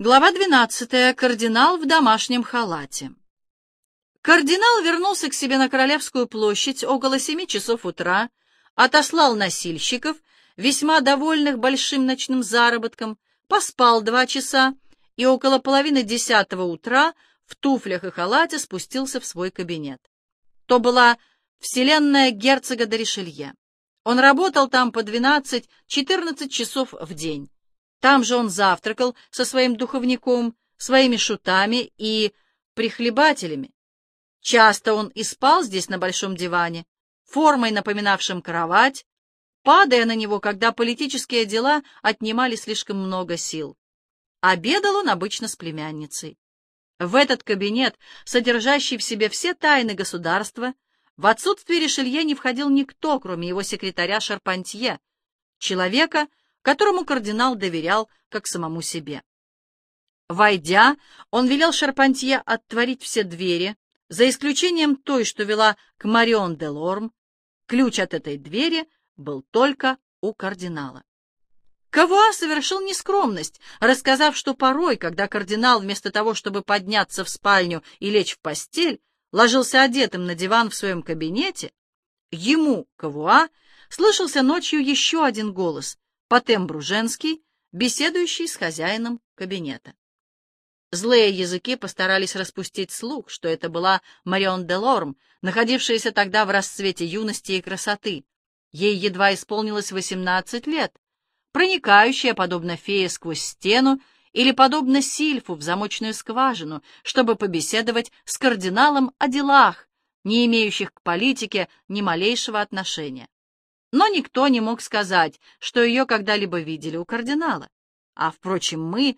Глава 12. Кардинал в домашнем халате. Кардинал вернулся к себе на Королевскую площадь около семи часов утра, отослал носильщиков, весьма довольных большим ночным заработком, поспал два часа и около половины десятого утра в туфлях и халате спустился в свой кабинет. То была вселенная герцога де Ришелье. Он работал там по 12-14 часов в день. Там же он завтракал со своим духовником, своими шутами и прихлебателями. Часто он и спал здесь на большом диване, формой напоминавшим кровать, падая на него, когда политические дела отнимали слишком много сил. Обедал он обычно с племянницей. В этот кабинет, содержащий в себе все тайны государства, в отсутствие Ришелье не входил никто, кроме его секретаря Шарпантье, человека, которому кардинал доверял как самому себе. Войдя, он велел Шарпантье оттворить все двери, за исключением той, что вела к Марион де Лорм. Ключ от этой двери был только у кардинала. Кавуа совершил нескромность, рассказав, что порой, когда кардинал вместо того, чтобы подняться в спальню и лечь в постель, ложился одетым на диван в своем кабинете, ему, Кавуа, слышался ночью еще один голос, по тембру женский, беседующий с хозяином кабинета. Злые языки постарались распустить слух, что это была Марион де Лорм, находившаяся тогда в расцвете юности и красоты. Ей едва исполнилось восемнадцать лет, проникающая, подобно фее, сквозь стену или подобно сильфу в замочную скважину, чтобы побеседовать с кардиналом о делах, не имеющих к политике ни малейшего отношения. Но никто не мог сказать, что ее когда-либо видели у кардинала. А, впрочем, мы,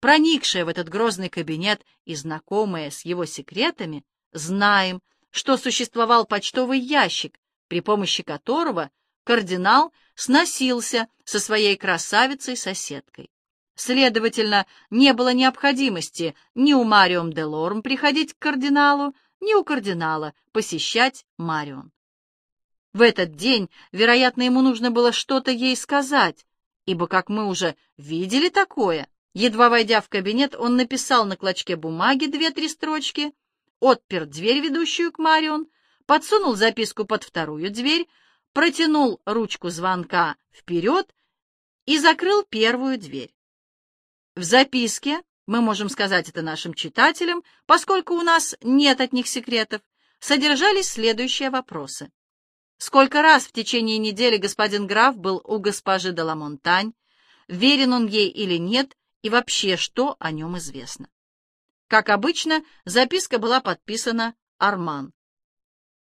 проникшие в этот грозный кабинет и знакомые с его секретами, знаем, что существовал почтовый ящик, при помощи которого кардинал сносился со своей красавицей-соседкой. Следовательно, не было необходимости ни у Марион де Лорм приходить к кардиналу, ни у кардинала посещать Марион. В этот день, вероятно, ему нужно было что-то ей сказать, ибо, как мы уже видели такое, едва войдя в кабинет, он написал на клочке бумаги две-три строчки, отпер дверь, ведущую к Марион, подсунул записку под вторую дверь, протянул ручку звонка вперед и закрыл первую дверь. В записке, мы можем сказать это нашим читателям, поскольку у нас нет от них секретов, содержались следующие вопросы. Сколько раз в течение недели господин граф был у госпожи де Ламонтань, верен он ей или нет, и вообще, что о нем известно. Как обычно, записка была подписана Арман.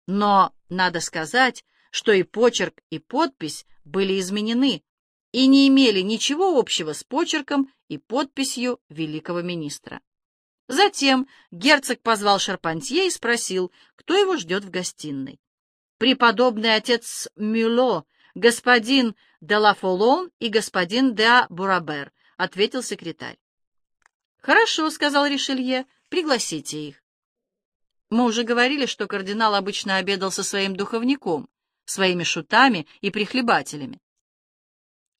Но надо сказать, что и почерк, и подпись были изменены и не имели ничего общего с почерком и подписью великого министра. Затем герцог позвал Шарпантье и спросил, кто его ждет в гостиной преподобный отец Мюло, господин де Лафолон и господин де Бурабер, — ответил секретарь. — Хорошо, — сказал Ришелье, — пригласите их. Мы уже говорили, что кардинал обычно обедал со своим духовником, своими шутами и прихлебателями.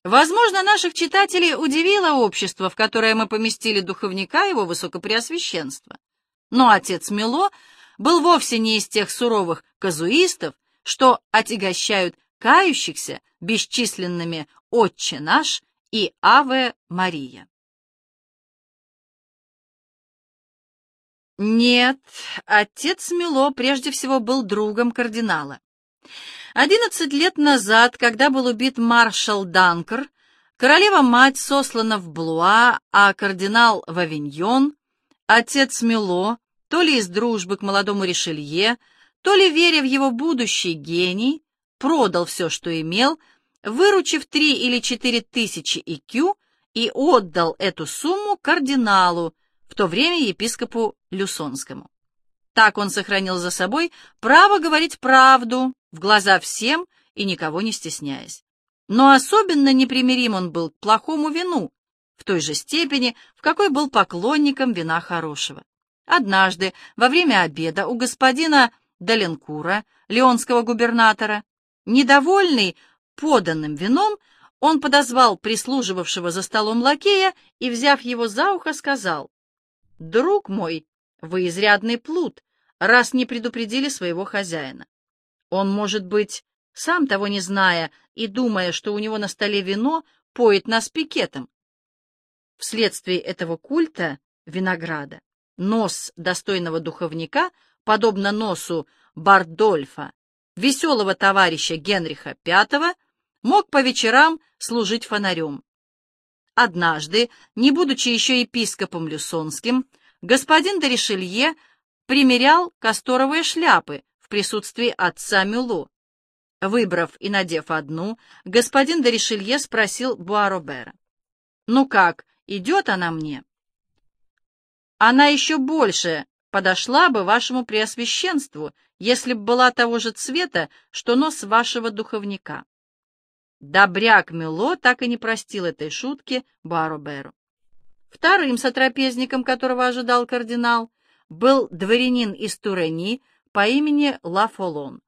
Возможно, наших читателей удивило общество, в которое мы поместили духовника его высокопреосвященства. Но отец Мило был вовсе не из тех суровых казуистов, что отягощают кающихся бесчисленными «Отче наш» и «Аве Мария». Нет, отец Мило прежде всего был другом кардинала. Одиннадцать лет назад, когда был убит маршал Данкер, королева-мать сослана в Блуа, а кардинал в Авиньон, отец Мило, то ли из дружбы к молодому Ришелье, то ли, веря в его будущий гений, продал все, что имел, выручив три или четыре тысячи икю и отдал эту сумму кардиналу, в то время епископу Люсонскому. Так он сохранил за собой право говорить правду в глаза всем и никого не стесняясь. Но особенно непримирим он был к плохому вину, в той же степени, в какой был поклонником вина хорошего. Однажды, во время обеда, у господина Даленкура, леонского губернатора, недовольный поданным вином, Он подозвал прислуживавшего за столом лакея и, взяв его за ухо, сказал, «Друг мой, вы изрядный плут, раз не предупредили своего хозяина. Он, может быть, сам того не зная и думая, что у него на столе вино, поет нас пикетом. Вследствие этого культа винограда нос достойного духовника, подобно носу Бардольфа, веселого товарища Генриха V, мог по вечерам служить фонарем. Однажды, не будучи еще епископом Люсонским, господин де Ришелье примерял касторовые шляпы в присутствии отца Мюло. Выбрав и надев одну, господин де Ришелье спросил Буаробера. «Ну как, идет она мне?» «Она еще больше подошла бы вашему преосвященству, если б была того же цвета, что нос вашего духовника». Добряк Мюло так и не простил этой шутки Бароберу. Вторым сотрапезником, которого ожидал кардинал, был дворянин из Турени по имени Лафолон.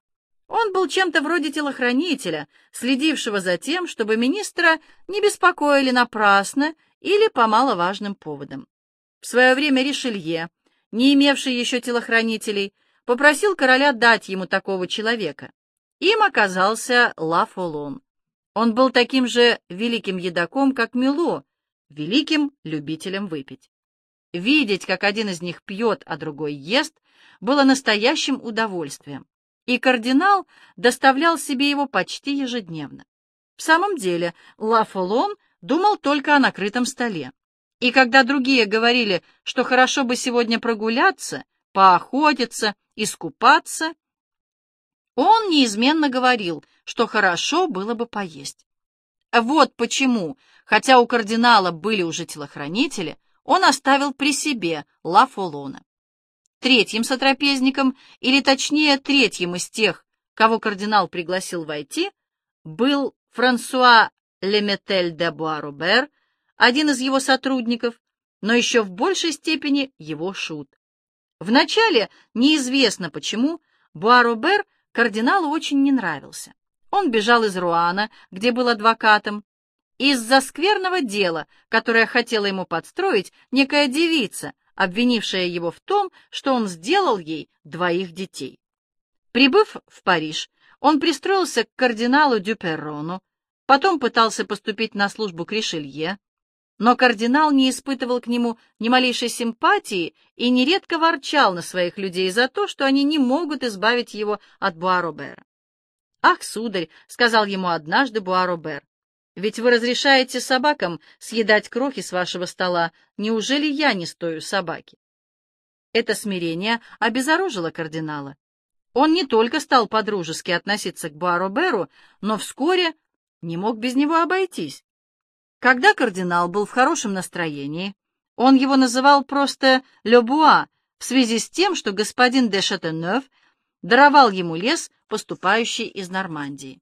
Он был чем-то вроде телохранителя, следившего за тем, чтобы министра не беспокоили напрасно или по маловажным поводам. В свое время Ришелье, не имевший еще телохранителей, попросил короля дать ему такого человека. Им оказался Лафолон. Он был таким же великим едоком, как Мило, великим любителем выпить. Видеть, как один из них пьет, а другой ест, было настоящим удовольствием, и кардинал доставлял себе его почти ежедневно. В самом деле, Лафолон думал только о накрытом столе. И когда другие говорили, что хорошо бы сегодня прогуляться, поохотиться, искупаться, он неизменно говорил, что хорошо было бы поесть. Вот почему, хотя у кардинала были уже телохранители, он оставил при себе Ла Фолона. Третьим сотрапезником, или точнее третьим из тех, кого кардинал пригласил войти, был Франсуа Леметель де Буарубер, один из его сотрудников, но еще в большей степени его шут. Вначале, неизвестно почему, Буарубер кардиналу очень не нравился. Он бежал из Руана, где был адвокатом, из-за скверного дела, которое хотела ему подстроить некая девица, обвинившая его в том, что он сделал ей двоих детей. Прибыв в Париж, он пристроился к кардиналу Дюперрону, потом пытался поступить на службу к Ришелье, но кардинал не испытывал к нему ни малейшей симпатии и нередко ворчал на своих людей за то, что они не могут избавить его от Буаробера. «Ах, сударь», — сказал ему однажды Буаробер, — «ведь вы разрешаете собакам съедать крохи с вашего стола. Неужели я не стою собаки?» Это смирение обезоружило кардинала. Он не только стал подружески относиться к Буароберу, но вскоре не мог без него обойтись. Когда кардинал был в хорошем настроении, он его называл просто «Ле Буа» в связи с тем, что господин де Шатенев даровал ему лес, поступающий из Нормандии.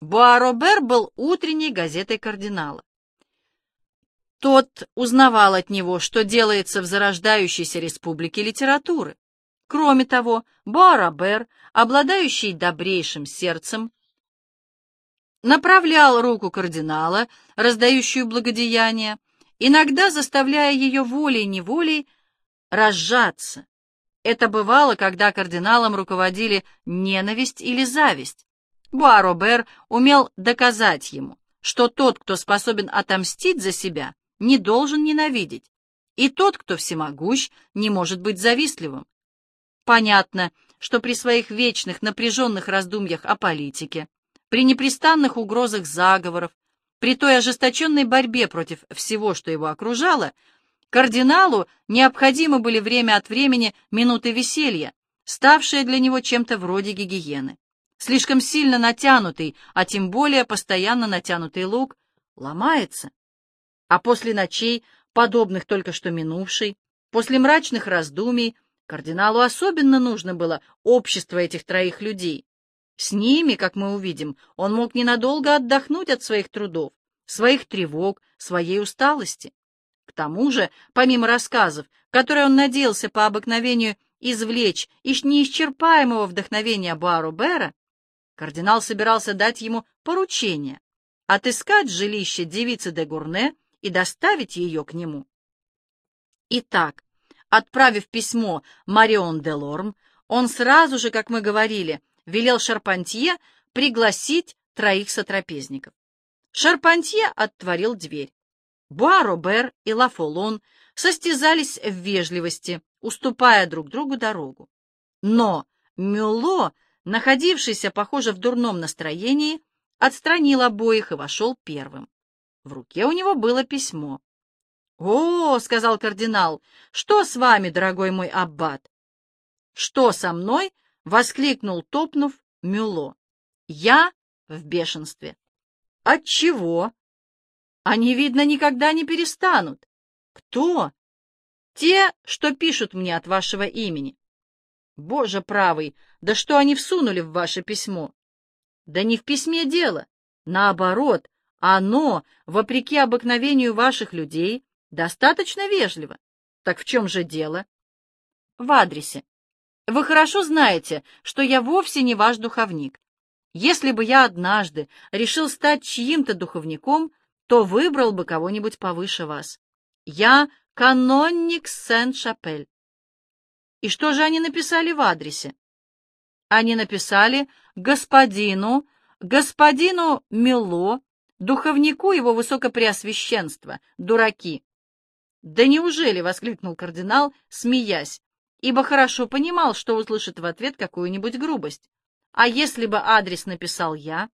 Буа-Робер был утренней газетой кардинала. Тот узнавал от него, что делается в зарождающейся республике литературы. Кроме того, Буа-Робер, обладающий добрейшим сердцем, направлял руку кардинала, раздающую благодеяние, иногда заставляя ее волей-неволей разжаться. Это бывало, когда кардиналом руководили ненависть или зависть. Буа-Робер умел доказать ему, что тот, кто способен отомстить за себя, не должен ненавидеть, и тот, кто всемогущ, не может быть завистливым. Понятно, что при своих вечных напряженных раздумьях о политике, при непрестанных угрозах заговоров, при той ожесточенной борьбе против всего, что его окружало, кардиналу необходимы были время от времени минуты веселья, ставшие для него чем-то вроде гигиены. Слишком сильно натянутый, а тем более постоянно натянутый лук, ломается. А после ночей, подобных только что минувшей, после мрачных раздумий, кардиналу особенно нужно было общество этих троих людей, с ними, как мы увидим, он мог ненадолго отдохнуть от своих трудов, своих тревог, своей усталости. К тому же, помимо рассказов, которые он надеялся по обыкновению извлечь из неисчерпаемого вдохновения Бару Бера, кардинал собирался дать ему поручение, отыскать жилище девицы де Гурне и доставить ее к нему. Итак, отправив письмо Марион де Лорм, он сразу же, как мы говорили, велел Шарпантье пригласить троих сотрапезников. Шарпантье отворил дверь. Буа-Робер и Лафолон состязались в вежливости, уступая друг другу дорогу. Но Мюло, находившийся, похоже, в дурном настроении, отстранил обоих и вошел первым. В руке у него было письмо. «О, — сказал кардинал, — что с вами, дорогой мой аббат?» «Что со мной?» — воскликнул, топнув, Мюло. «Я в бешенстве». «От чего?» «Они, видно, никогда не перестанут». «Кто?» «Те, что пишут мне от вашего имени». «Боже правый, да что они всунули в ваше письмо?» «Да не в письме дело. Наоборот, оно, вопреки обыкновению ваших людей, достаточно вежливо. Так в чем же дело?» «В адресе. Вы хорошо знаете, что я вовсе не ваш духовник. Если бы я однажды решил стать чьим-то духовником, то выбрал бы кого-нибудь повыше вас. Я канонник Сен-Шапель. И что же они написали в адресе? Они написали господину, господину Мило, духовнику его высокопреосвященства, дураки. «Да неужели?» — воскликнул кардинал, смеясь ибо хорошо понимал, что услышит в ответ какую-нибудь грубость. А если бы адрес написал я?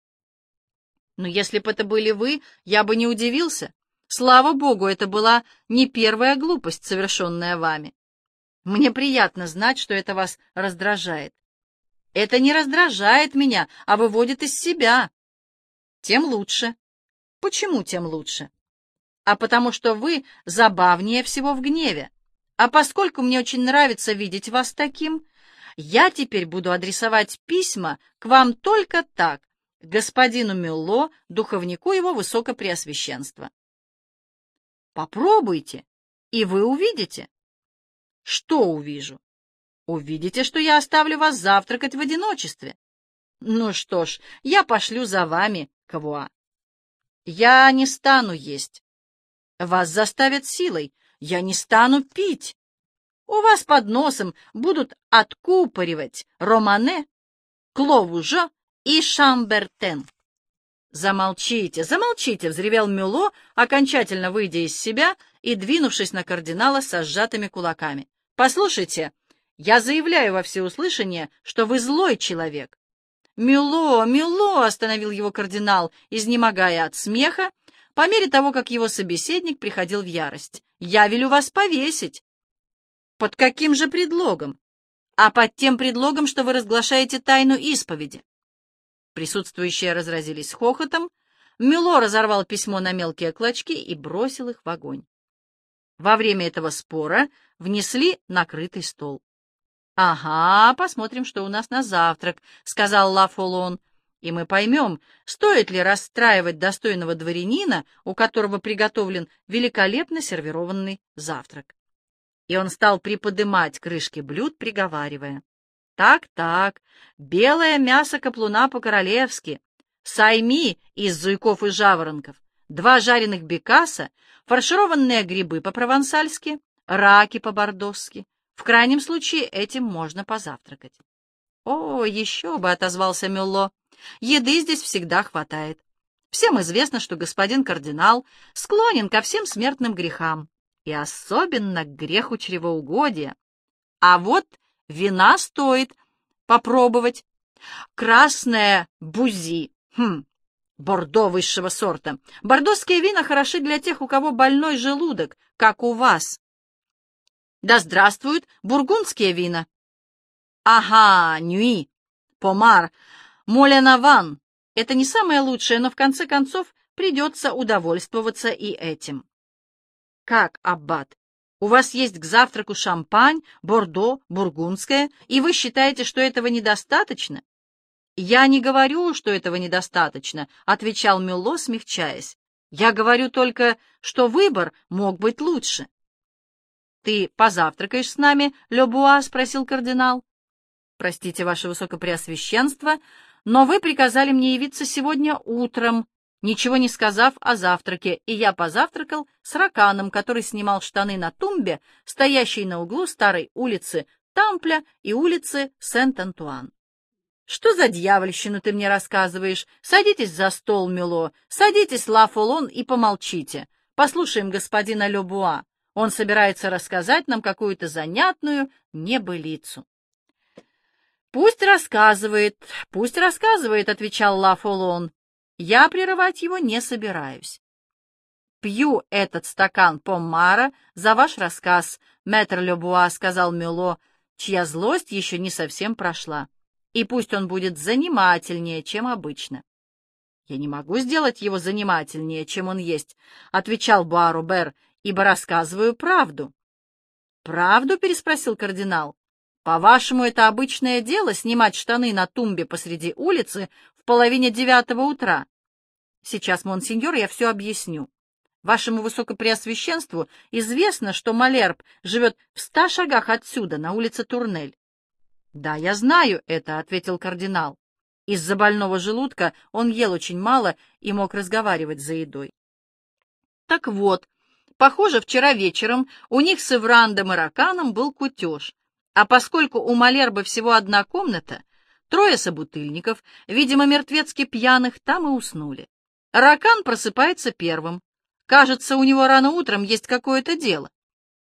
Но если бы это были вы, я бы не удивился. Слава богу, это была не первая глупость, совершенная вами. Мне приятно знать, что это вас раздражает. Это не раздражает меня, а выводит из себя. Тем лучше. Почему тем лучше? А потому что вы забавнее всего в гневе. А поскольку мне очень нравится видеть вас таким, я теперь буду адресовать письма к вам только так, господину Мюлло, духовнику его высокопреосвященства. Попробуйте, и вы увидите. Что увижу? Увидите, что я оставлю вас завтракать в одиночестве. Ну что ж, я пошлю за вами, Кавуа. Я не стану есть. Вас заставят силой, я не стану пить. У вас под носом будут откупоривать Романе, Кловужо и Шамбертен. «Замолчите, замолчите!» — взревел Мюло, окончательно выйдя из себя и двинувшись на кардинала со сжатыми кулаками. «Послушайте, я заявляю во всеуслышание, что вы злой человек». «Мюло, Мюло!» — остановил его кардинал, изнемогая от смеха, по мере того, как его собеседник приходил в ярость. Я велю вас повесить. Под каким же предлогом? А под тем предлогом, что вы разглашаете тайну исповеди. Присутствующие разразились хохотом. Мюло разорвал письмо на мелкие клочки и бросил их в огонь. Во время этого спора внесли накрытый стол. «Ага, посмотрим, что у нас на завтрак», — сказал Ла Фолон и мы поймем, стоит ли расстраивать достойного дворянина, у которого приготовлен великолепно сервированный завтрак. И он стал приподымать крышки блюд, приговаривая. «Так-так, белое мясо каплуна по-королевски, сайми из зуйков и жаворонков, два жареных бекаса, фаршированные грибы по-провансальски, раки по-бордосски. В крайнем случае этим можно позавтракать». «О, еще бы!» — отозвался Мюлло. Еды здесь всегда хватает. Всем известно, что господин кардинал склонен ко всем смертным грехам, и особенно к греху чревоугодия. А вот вина стоит попробовать. Красная бузи. Хм, бордо высшего сорта. Бордоские вина хороши для тех, у кого больной желудок, как у вас. Да здравствуют бургундские вина. Ага, нюи, помар, Моленаван — это не самое лучшее, но в конце концов придется удовольствоваться и этим. Как, Аббат, у вас есть к завтраку шампань, бордо, бургундское, и вы считаете, что этого недостаточно? Я не говорю, что этого недостаточно, — отвечал Мюлло, смягчаясь. Я говорю только, что выбор мог быть лучше. «Ты позавтракаешь с нами, Лебуа?» — спросил кардинал. «Простите, ваше высокопреосвященство, но вы приказали мне явиться сегодня утром, ничего не сказав о завтраке, и я позавтракал с Раканом, который снимал штаны на тумбе, стоящей на углу старой улицы Тампля и улицы Сент-Антуан. «Что за дьявольщину ты мне рассказываешь? Садитесь за стол, Мило, садитесь, Ла Фолон, и помолчите. Послушаем господина Лебуа. Он собирается рассказать нам какую-то занятную небылицу». «Пусть рассказывает, пусть рассказывает», — отвечал Ла Фолон. «Я прерывать его не собираюсь». «Пью этот стакан помара за ваш рассказ, мэтр Лебуа», — сказал Мюло, чья злость еще не совсем прошла и пусть он будет занимательнее, чем обычно. «Я не могу сделать его занимательнее, чем он есть», — отвечал Буарубер, «ибо рассказываю правду». «Правду?» — переспросил кардинал. «По-вашему, это обычное дело — снимать штаны на тумбе посреди улицы в половине девятого утра?» «Сейчас, монсеньор, я все объясню. Вашему высокопреосвященству известно, что Малерб живет в ста шагах отсюда, на улице Турнель. «Да, я знаю это», — ответил кардинал. Из-за больного желудка он ел очень мало и мог разговаривать за едой. Так вот, похоже, вчера вечером у них с Иврандом и Раканом был кутеж, а поскольку у Малербы всего одна комната, трое собутыльников, видимо, мертвецки пьяных, там и уснули. Ракан просыпается первым. Кажется, у него рано утром есть какое-то дело.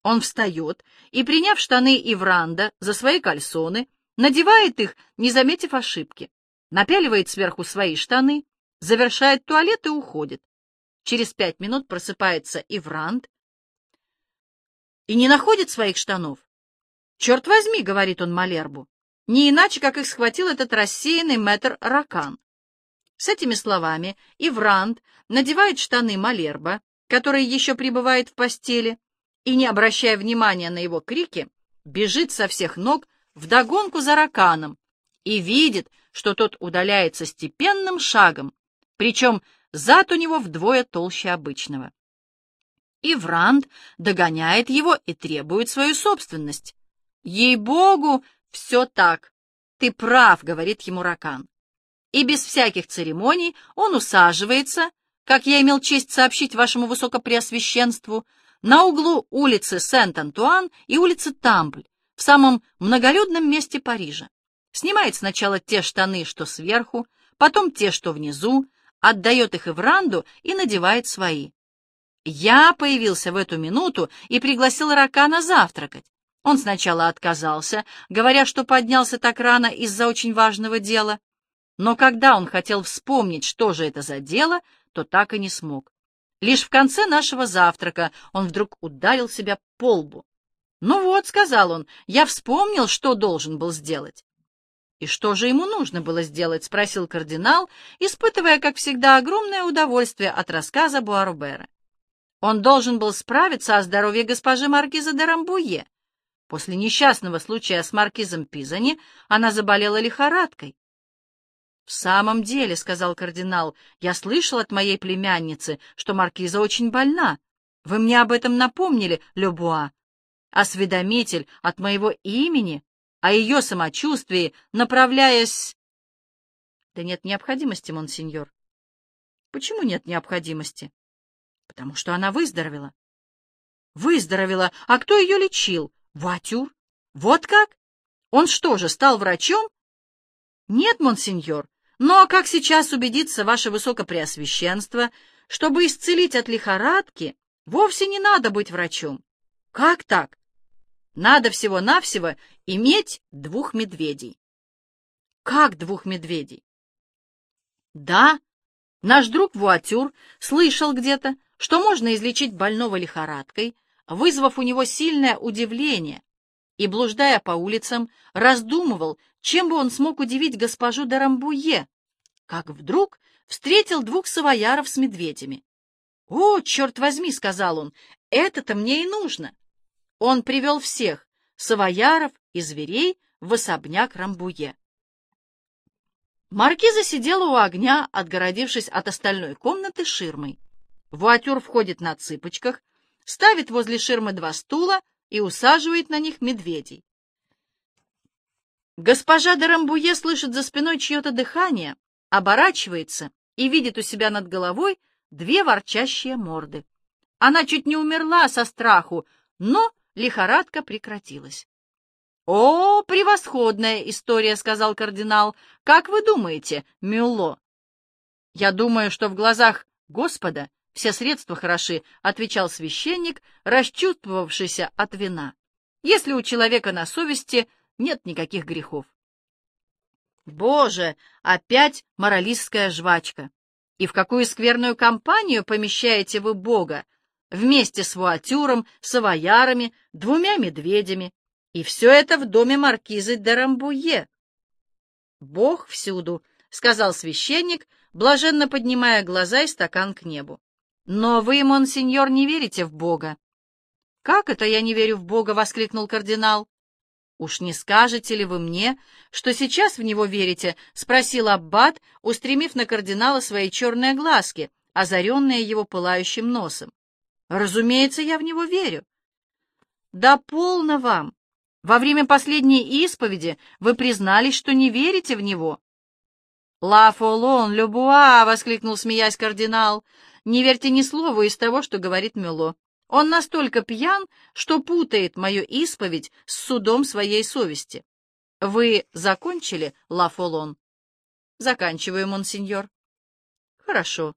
Он встает и, приняв штаны Ивранда за свои кальсоны, надевает их, не заметив ошибки, напяливает сверху свои штаны, завершает туалет и уходит. Через пять минут просыпается Иврант и не находит своих штанов. «Черт возьми», — говорит он Малербу, — «не иначе, как их схватил этот рассеянный мэтр Ракан». С этими словами Иврант надевает штаны Малерба, который еще пребывает в постели, и, не обращая внимания на его крики, бежит со всех ног вдогонку за раканом и видит, что тот удаляется степенным шагом, причем зад у него вдвое толще обычного. И Вранд догоняет его и требует свою собственность. «Ей-богу, все так! Ты прав», — говорит ему Ракан. И без всяких церемоний он усаживается, как я имел честь сообщить вашему высокопреосвященству, на углу улицы Сент-Антуан и улицы Тампль, в самом многолюдном месте Парижа. Снимает сначала те штаны, что сверху, потом те, что внизу, отдает их Ивранду и надевает свои. Я появился в эту минуту и пригласил Ракана завтракать. Он сначала отказался, говоря, что поднялся так рано из-за очень важного дела. Но когда он хотел вспомнить, что же это за дело, то так и не смог. Лишь в конце нашего завтрака он вдруг ударил себя по лбу. «Ну вот», — сказал он, — «я вспомнил, что должен был сделать». «И что же ему нужно было сделать?» — спросил кардинал, испытывая, как всегда, огромное удовольствие от рассказа Буарубера. Он должен был справиться о здоровье госпожи Маркиза де Рамбуе. После несчастного случая с Маркизом Пизани она заболела лихорадкой. «В самом деле», — сказал кардинал, — «я слышал от моей племянницы, что Маркиза очень больна. Вы мне об этом напомнили, Любуа осведомитель от моего имени о ее самочувствии, направляясь... Да нет необходимости, монсеньор. Почему нет необходимости? Потому что она выздоровела. Выздоровела. А кто ее лечил? Ватюр. Вот как? Он что же, стал врачом? Нет, монсеньор. Но как сейчас убедиться, ваше высокопреосвященство, чтобы исцелить от лихорадки, вовсе не надо быть врачом. Как так? Надо всего-навсего иметь двух медведей. Как двух медведей? Да, наш друг Вуатюр слышал где-то, что можно излечить больного лихорадкой, вызвав у него сильное удивление, и, блуждая по улицам, раздумывал, чем бы он смог удивить госпожу Дарамбуе, как вдруг встретил двух савояров с медведями. «О, черт возьми!» — сказал он, — «это-то мне и нужно!» Он привел всех — савояров и зверей — в особняк Рамбуе. Маркиза сидела у огня, отгородившись от остальной комнаты ширмой. Вуатюр входит на цыпочках, ставит возле ширмы два стула и усаживает на них медведей. Госпожа де Рамбуе слышит за спиной чье-то дыхание, оборачивается и видит у себя над головой две ворчащие морды. Она чуть не умерла со страху, но лихорадка прекратилась. «О, превосходная история!» — сказал кардинал. «Как вы думаете, Мюлло?» «Я думаю, что в глазах Господа все средства хороши», — отвечал священник, расчувствовавшийся от вина. «Если у человека на совести нет никаких грехов». «Боже, опять моралистская жвачка! И в какую скверную компанию помещаете вы Бога? Вместе с Вуатюром, савоярами, двумя медведями, и все это в доме маркизы де Рамбуе. «Бог всюду», — сказал священник, блаженно поднимая глаза и стакан к небу. «Но вы, монсеньор, не верите в Бога». «Как это я не верю в Бога?» — воскликнул кардинал. «Уж не скажете ли вы мне, что сейчас в него верите?» — спросил аббат, устремив на кардинала свои черные глазки, озаренные его пылающим носом. «Разумеется, я в него верю». «Да полно вам! Во время последней исповеди вы признались, что не верите в него. «Ла фолон, любуа!» — воскликнул, смеясь кардинал. «Не верьте ни слову из того, что говорит Мюло. Он настолько пьян, что путает мою исповедь с судом своей совести. Вы закончили, Ла фолон?» «Заканчиваю, монсеньор». «Хорошо.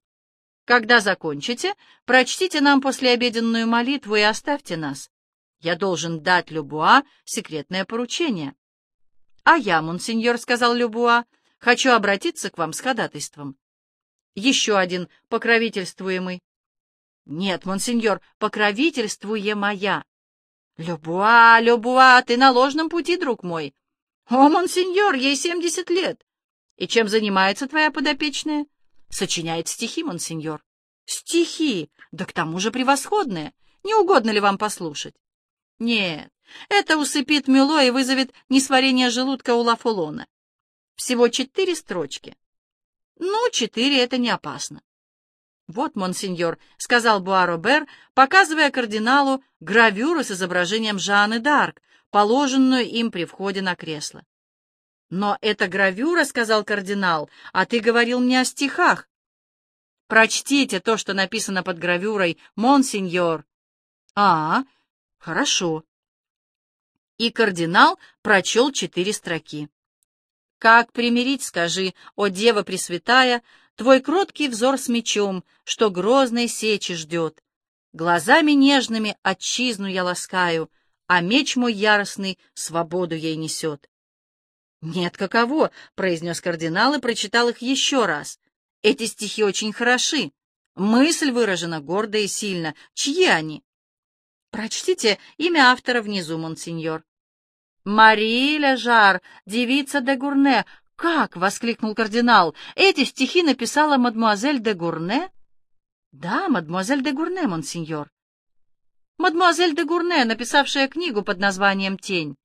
Когда закончите, прочтите нам послеобеденную молитву и оставьте нас. Я должен дать Любуа секретное поручение. — А я, монсеньор, — сказал Любуа, — хочу обратиться к вам с ходатайством. Еще один покровительствуемый. — Нет, монсеньор, покровительствуемая. — Любуа, Любуа, ты на ложном пути, друг мой. — О, монсеньор, ей семьдесят лет. И чем занимается твоя подопечная? — Сочиняет стихи, монсеньор. — Стихи, да к тому же превосходные. Не угодно ли вам послушать? Нет, это усыпит Мюло и вызовет несварение желудка у Лафолона. Всего четыре строчки. Ну, четыре — это не опасно. «Вот, монсеньор», — сказал Буаробер, показывая кардиналу гравюру с изображением Жанны Д'Арк, положенную им при входе на кресло. «Но это гравюра», — сказал кардинал, — «а ты говорил мне о стихах». «Прочтите то, что написано под гравюрой, монсеньор». «А, Хорошо. И кардинал прочел четыре строки. Как примирить, скажи, о Дева Пресвятая, Твой кроткий взор с мечом, что грозной сечи ждет. Глазами нежными отчизну я ласкаю, А меч мой яростный свободу ей несет. «Нет, каково!» — произнес кардинал и прочитал их еще раз. «Эти стихи очень хороши. Мысль выражена гордо и сильно. Чьи они?» Прочтите имя автора внизу, монсеньор. Мари Лежар, девица де Гурне. Как? — воскликнул кардинал. Эти стихи написала мадемуазель де Гурне? Да, мадемуазель де Гурне, монсеньор. Мадемуазель де Гурне, написавшая книгу под названием «Тень».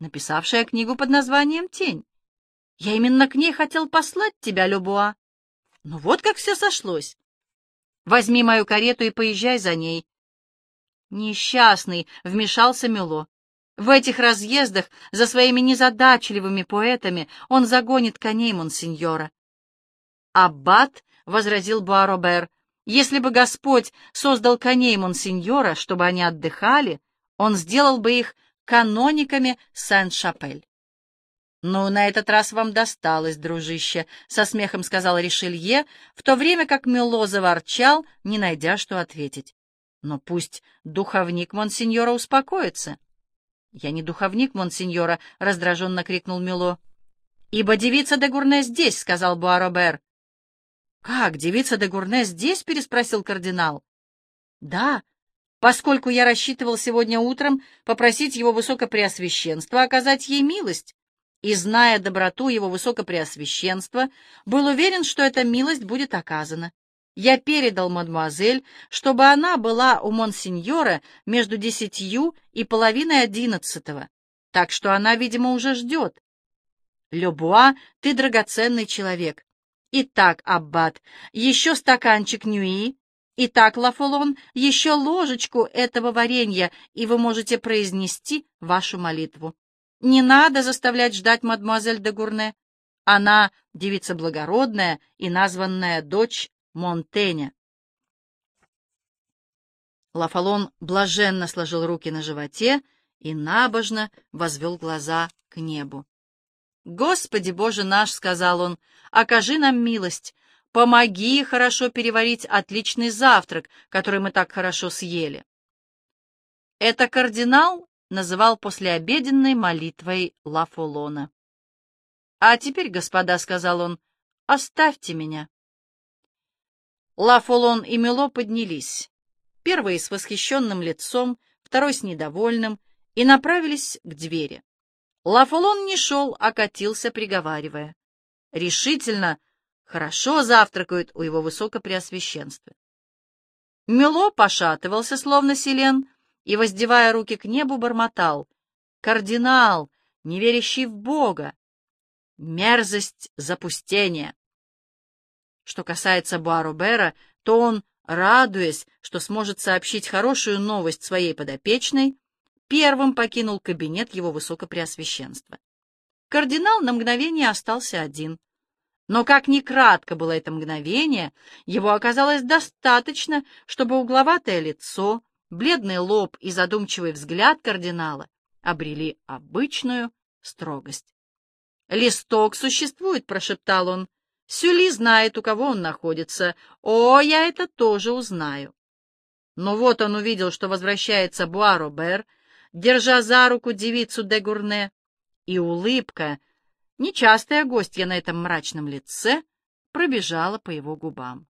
Написавшая книгу под названием «Тень». Я именно к ней хотел послать тебя, Любуа. Ну вот как все сошлось. Возьми мою карету и поезжай за ней. Несчастный, — вмешался Мюло. В этих разъездах за своими незадачливыми поэтами он загонит коней монсеньора. Аббат, — возразил Буаробер, — если бы Господь создал коней монсеньора, чтобы они отдыхали, он сделал бы их канониками Сен-Шапель. «Ну, на этот раз вам досталось, дружище», — со смехом сказал Ришелье, в то время как Мюло заворчал, не найдя, что ответить. Но пусть духовник монсеньора успокоится. — Я не духовник монсеньора, — раздраженно крикнул Мило. — Ибо девица де Гурне здесь, — сказал Буаробер. — Как, девица де Гурне здесь? — переспросил кардинал. — Да, поскольку я рассчитывал сегодня утром попросить его высокопреосвященства оказать ей милость, и, зная доброту его высокопреосвященства, был уверен, что эта милость будет оказана. Я передал мадемуазель, чтобы она была у монсеньора между десятью и половиной одиннадцатого, так что она, видимо, уже ждет. Лебуа, ты драгоценный человек. Итак, Аббат, еще стаканчик нюи. Итак, Лафолон, еще ложечку этого варенья, и вы можете произнести вашу молитву. Не надо заставлять ждать мадемуазель де Гурне. Она девица благородная и названная дочь Монтеня. Лафалон блаженно сложил руки на животе и набожно возвел глаза к небу. «Господи Боже наш!» — сказал он, — «окажи нам милость, помоги хорошо переварить отличный завтрак, который мы так хорошо съели». Это кардинал называл послеобеденной молитвой Лафолона. «А теперь, господа», — сказал он, — «оставьте меня». Лафолон и Мело поднялись, первый с восхищенным лицом, второй с недовольным, и направились к двери. Лафолон не шел, а катился, приговаривая. Решительно, хорошо завтракают у его высокопреосвященства. Мело пошатывался, словно селен, и, воздевая руки к небу, бормотал. «Кардинал, не верящий в Бога! Мерзость запустения!» Что касается Буарубера, то он, радуясь, что сможет сообщить хорошую новость своей подопечной, первым покинул кабинет его высокопреосвященства. Кардинал на мгновение остался один. Но как ни кратко было это мгновение, его оказалось достаточно, чтобы угловатое лицо, бледный лоб и задумчивый взгляд кардинала обрели обычную строгость. «Листок существует», — прошептал он. «Сюли знает, у кого он находится. О, я это тоже узнаю». Но вот он увидел, что возвращается Буаробер, держа за руку девицу де Гурне, и улыбка, нечастая гостья на этом мрачном лице, пробежала по его губам.